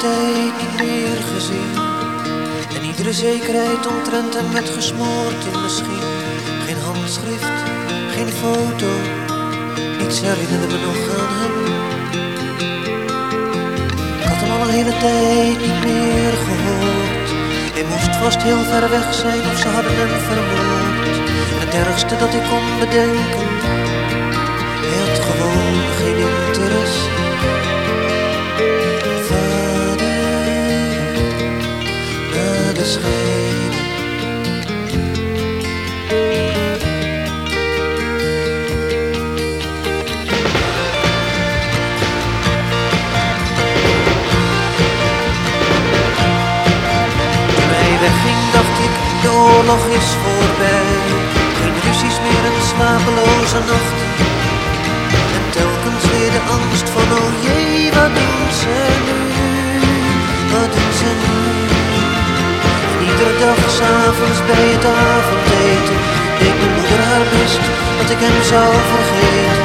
tijd niet meer gezien. En iedere zekerheid omtrent hem werd gesmoord in misschien. Geen handschrift, geen foto, niets herinnerde me nog aan hem. Ik had hem al een hele tijd niet meer gehoord. Hij moest vast heel ver weg zijn of ze hadden hem vermoord. Het ergste dat ik kon bedenken, had gewoon oorlog is voorbij. Geen ruzies meer en slapeloze nachten. Dag s'avonds bij het avondeten deed mijn moeder haar best dat ik hem zou vergeten.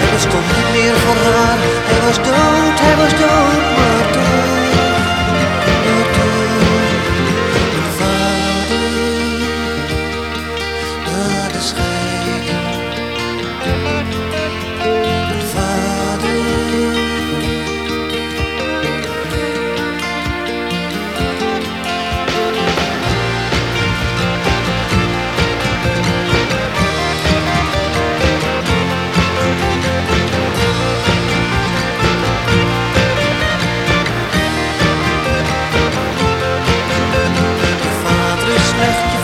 Hij bestond niet meer voor haar, hij was dood, hij was dood, maar toen, maar toen, mijn vader, na de scheiding.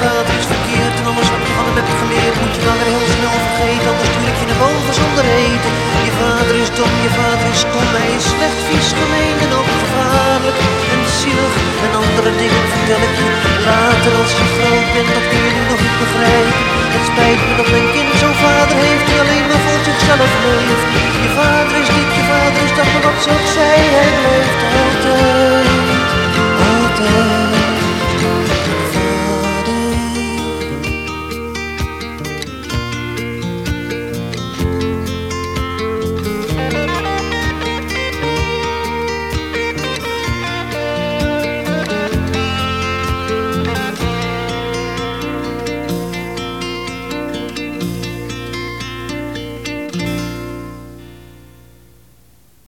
Je vader is verkeerd. En alles wat je van hem hebt geleerd Moet je dan weer heel snel vergeten. Anders stuur ik je naar boven zonder eten Je vader is dom, je vader is stom. Hij is slecht, vies, gemeen en ook gevaarlijk En zielig. En andere dingen vertel ik je Later als je groot bent, dat kun je nog niet begrijpen. Het spijt me dat mijn kind zo'n vader heeft Die alleen maar voor zichzelf leeft. Je vader is dit, je vader is dat, maar wat zou het zijn